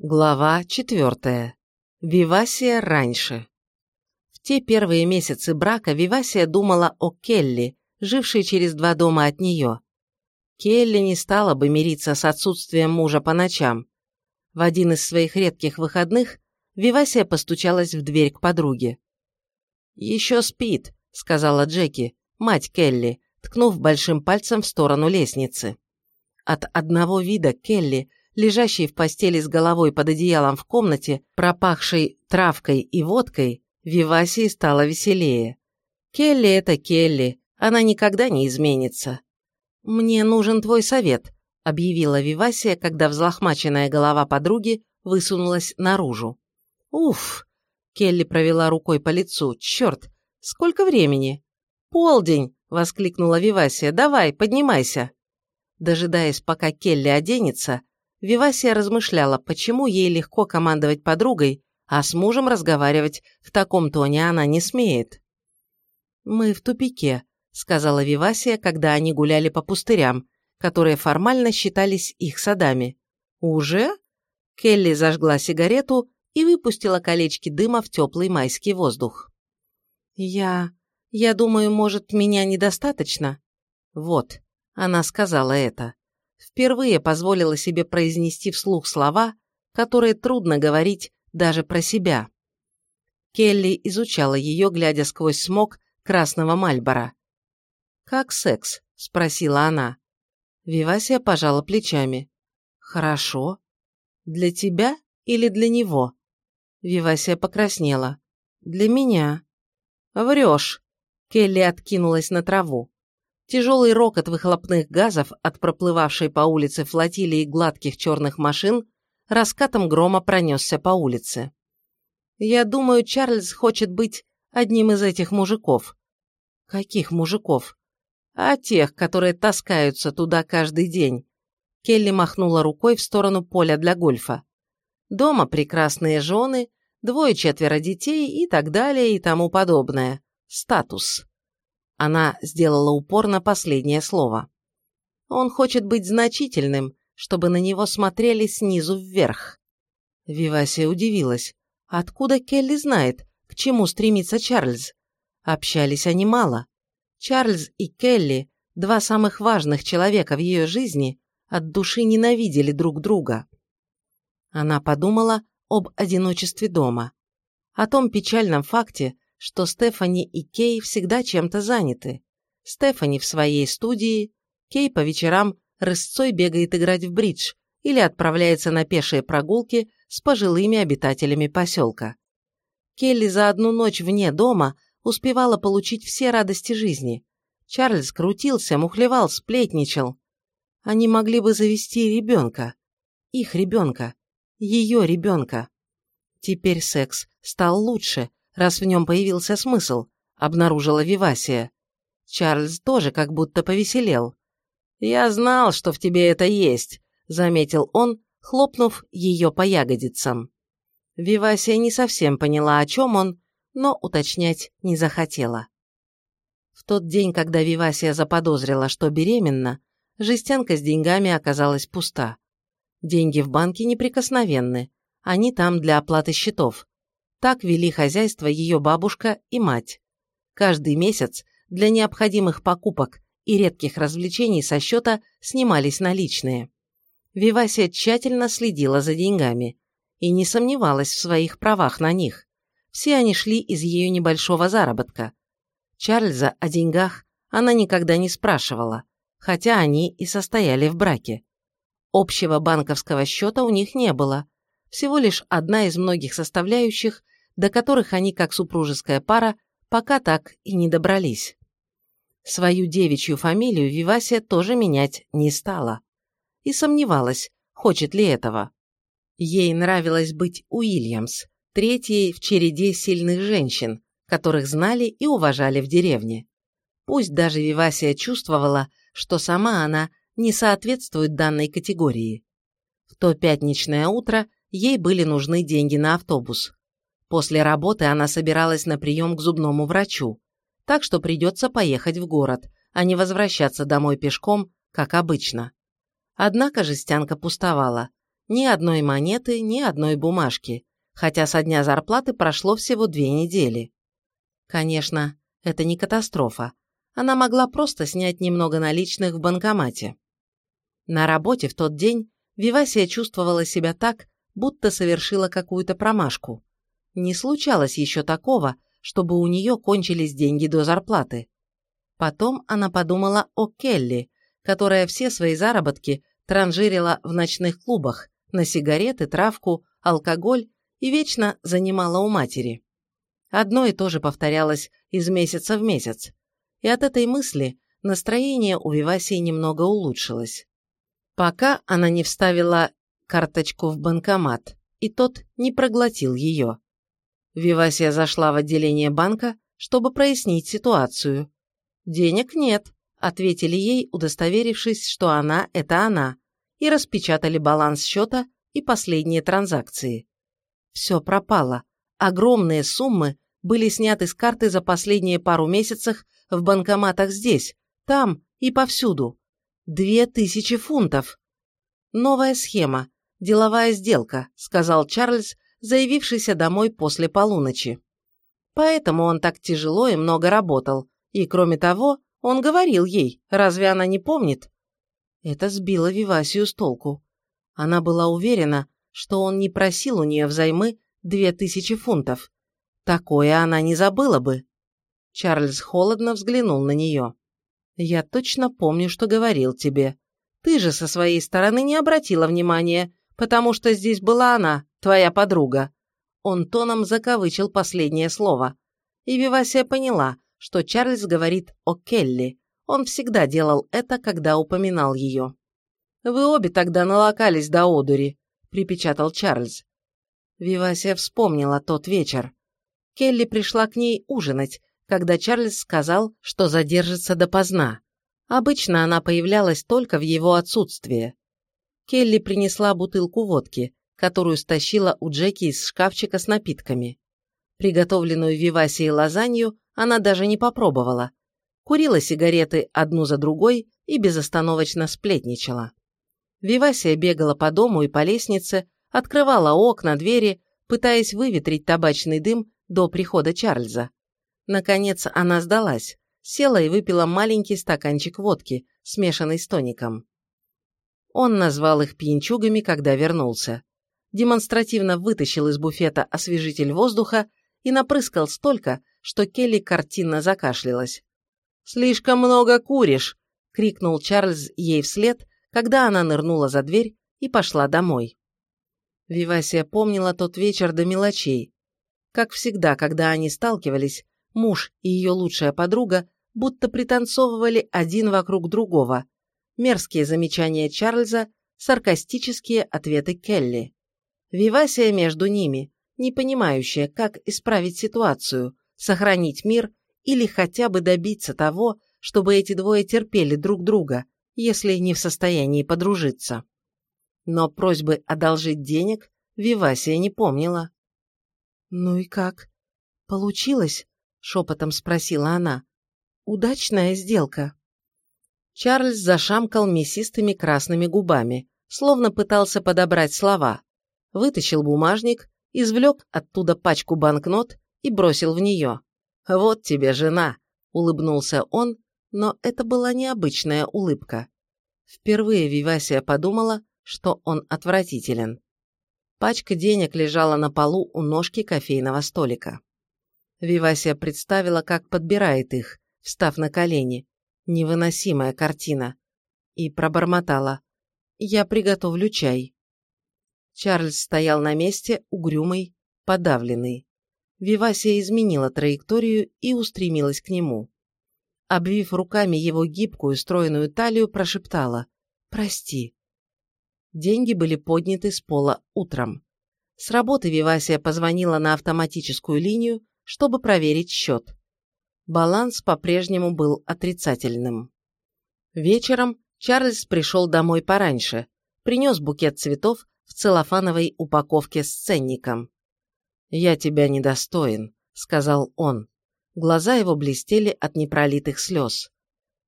Глава четвертая. Вивасия раньше. В те первые месяцы брака Вивасия думала о Келли, жившей через два дома от нее. Келли не стала бы мириться с отсутствием мужа по ночам. В один из своих редких выходных Вивасия постучалась в дверь к подруге. «Еще спит», — сказала Джеки, мать Келли, ткнув большим пальцем в сторону лестницы. От одного вида Келли лежащей в постели с головой под одеялом в комнате, пропахшей травкой и водкой, Вивасии стало веселее. Келли – это Келли, она никогда не изменится. «Мне нужен твой совет», – объявила Вивасия, когда взлохмаченная голова подруги высунулась наружу. «Уф!» – Келли провела рукой по лицу. «Черт! Сколько времени?» «Полдень!» – воскликнула Вивасия. «Давай, поднимайся!» Дожидаясь, пока Келли оденется, Вивасия размышляла, почему ей легко командовать подругой, а с мужем разговаривать в таком тоне она не смеет. «Мы в тупике», — сказала Вивасия, когда они гуляли по пустырям, которые формально считались их садами. «Уже?» Келли зажгла сигарету и выпустила колечки дыма в теплый майский воздух. «Я... я думаю, может, меня недостаточно?» «Вот», — она сказала это впервые позволила себе произнести вслух слова, которые трудно говорить даже про себя. Келли изучала ее, глядя сквозь смог красного мальбора. «Как секс?» – спросила она. Вивасия пожала плечами. «Хорошо. Для тебя или для него?» Вивасия покраснела. «Для меня». «Врешь!» Келли откинулась на траву. Тяжелый рокот выхлопных газов от проплывавшей по улице флотилии гладких черных машин раскатом грома пронесся по улице. «Я думаю, Чарльз хочет быть одним из этих мужиков». «Каких мужиков?» «А тех, которые таскаются туда каждый день». Келли махнула рукой в сторону поля для гольфа. «Дома прекрасные жены, двое-четверо детей и так далее и тому подобное. Статус». Она сделала упор на последнее слово. Он хочет быть значительным, чтобы на него смотрели снизу вверх. Вивасия удивилась. Откуда Келли знает, к чему стремится Чарльз? Общались они мало. Чарльз и Келли, два самых важных человека в ее жизни, от души ненавидели друг друга. Она подумала об одиночестве дома, о том печальном факте, что Стефани и Кей всегда чем-то заняты. Стефани в своей студии, Кей по вечерам рысцой бегает играть в бридж или отправляется на пешие прогулки с пожилыми обитателями поселка. Келли за одну ночь вне дома успевала получить все радости жизни. Чарльз крутился, мухлевал, сплетничал. Они могли бы завести ребенка. Их ребенка. Ее ребенка. Теперь секс стал лучше, раз в нем появился смысл, обнаружила Вивасия. Чарльз тоже как будто повеселел. «Я знал, что в тебе это есть», — заметил он, хлопнув ее по ягодицам. Вивасия не совсем поняла, о чем он, но уточнять не захотела. В тот день, когда Вивасия заподозрила, что беременна, жестянка с деньгами оказалась пуста. Деньги в банке неприкосновенны, они там для оплаты счетов. Так вели хозяйство ее бабушка и мать. Каждый месяц для необходимых покупок и редких развлечений со счета снимались наличные. Вивасия тщательно следила за деньгами и не сомневалась в своих правах на них. Все они шли из ее небольшого заработка. Чарльза о деньгах она никогда не спрашивала, хотя они и состояли в браке. Общего банковского счета у них не было, всего лишь одна из многих составляющих, до которых они, как супружеская пара, пока так и не добрались. Свою девичью фамилию Вивасия тоже менять не стала. И сомневалась, хочет ли этого. Ей нравилось быть Уильямс, третьей в череде сильных женщин, которых знали и уважали в деревне. Пусть даже Вивасия чувствовала, что сама она не соответствует данной категории. В то пятничное утро ей были нужны деньги на автобус. После работы она собиралась на прием к зубному врачу, так что придется поехать в город, а не возвращаться домой пешком, как обычно. Однако жестянка пустовала. Ни одной монеты, ни одной бумажки, хотя со дня зарплаты прошло всего две недели. Конечно, это не катастрофа. Она могла просто снять немного наличных в банкомате. На работе в тот день Вивасия чувствовала себя так, будто совершила какую-то промашку. Не случалось еще такого, чтобы у нее кончились деньги до зарплаты. Потом она подумала о Келли, которая все свои заработки транжирила в ночных клубах, на сигареты, травку, алкоголь и вечно занимала у матери. Одно и то же повторялось из месяца в месяц. И от этой мысли настроение у Вивасии немного улучшилось. Пока она не вставила карточку в банкомат, и тот не проглотил ее. Вивасия зашла в отделение банка, чтобы прояснить ситуацию. «Денег нет», — ответили ей, удостоверившись, что она — это она, и распечатали баланс счета и последние транзакции. Все пропало. Огромные суммы были сняты с карты за последние пару месяцев в банкоматах здесь, там и повсюду. Две тысячи фунтов. Новая схема, деловая сделка, сказал Чарльз, заявившийся домой после полуночи. Поэтому он так тяжело и много работал. И, кроме того, он говорил ей, разве она не помнит? Это сбило Вивасию с толку. Она была уверена, что он не просил у нее взаймы две тысячи фунтов. Такое она не забыла бы. Чарльз холодно взглянул на нее. «Я точно помню, что говорил тебе. Ты же со своей стороны не обратила внимания, потому что здесь была она, твоя подруга». Он тоном закавычил последнее слово. И Вивасия поняла, что Чарльз говорит о Келли. Он всегда делал это, когда упоминал ее. «Вы обе тогда налокались до одури», — припечатал Чарльз. Вивасия вспомнила тот вечер. Келли пришла к ней ужинать, когда Чарльз сказал, что задержится допоздна. Обычно она появлялась только в его отсутствие. Келли принесла бутылку водки, которую стащила у Джеки из шкафчика с напитками. Приготовленную Вивасией лазанью она даже не попробовала. Курила сигареты одну за другой и безостановочно сплетничала. Вивасия бегала по дому и по лестнице, открывала окна, двери, пытаясь выветрить табачный дым до прихода Чарльза. Наконец она сдалась, села и выпила маленький стаканчик водки, смешанный с тоником. Он назвал их пьянчугами, когда вернулся. Демонстративно вытащил из буфета освежитель воздуха и напрыскал столько, что Келли картинно закашлялась. «Слишком много куришь!» — крикнул Чарльз ей вслед, когда она нырнула за дверь и пошла домой. Вивасия помнила тот вечер до мелочей. Как всегда, когда они сталкивались, муж и ее лучшая подруга будто пританцовывали один вокруг другого. Мерзкие замечания Чарльза, саркастические ответы Келли. Вивасия между ними, не понимающая, как исправить ситуацию, сохранить мир или хотя бы добиться того, чтобы эти двое терпели друг друга, если не в состоянии подружиться. Но просьбы одолжить денег Вивасия не помнила. «Ну и как? Получилось?» — шепотом спросила она. «Удачная сделка». Чарльз зашамкал мясистыми красными губами, словно пытался подобрать слова. Вытащил бумажник, извлек оттуда пачку банкнот и бросил в нее. «Вот тебе жена!» — улыбнулся он, но это была необычная улыбка. Впервые Вивасия подумала, что он отвратителен. Пачка денег лежала на полу у ножки кофейного столика. Вивасия представила, как подбирает их, встав на колени. Невыносимая картина. И пробормотала. «Я приготовлю чай». Чарльз стоял на месте, угрюмый, подавленный. Вивасия изменила траекторию и устремилась к нему. Обвив руками его гибкую, стройную талию, прошептала «Прости». Деньги были подняты с пола утром. С работы Вивасия позвонила на автоматическую линию, чтобы проверить счет. Баланс по-прежнему был отрицательным. Вечером Чарльз пришел домой пораньше, принес букет цветов в целлофановой упаковке с ценником. «Я тебя недостоин», — сказал он. Глаза его блестели от непролитых слез.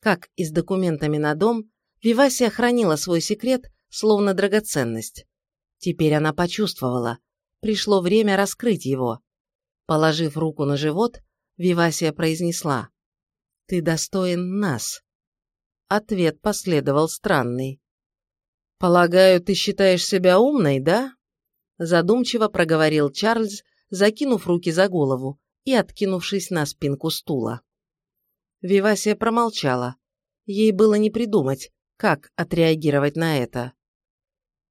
Как и с документами на дом, Вивасия хранила свой секрет, словно драгоценность. Теперь она почувствовала. Пришло время раскрыть его. Положив руку на живот, Вивасия произнесла. «Ты достоин нас». Ответ последовал странный. «Полагаю, ты считаешь себя умной, да?» Задумчиво проговорил Чарльз, закинув руки за голову и откинувшись на спинку стула. Вивасия промолчала. Ей было не придумать, как отреагировать на это.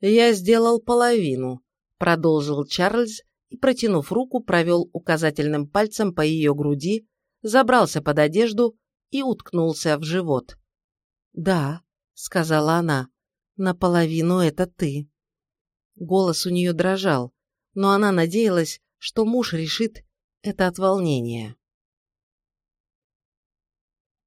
«Я сделал половину», — продолжил Чарльз и, протянув руку, провел указательным пальцем по ее груди, забрался под одежду и уткнулся в живот. «Да», — сказала она, — «наполовину это ты». Голос у нее дрожал, но она надеялась, что муж решит это от волнения.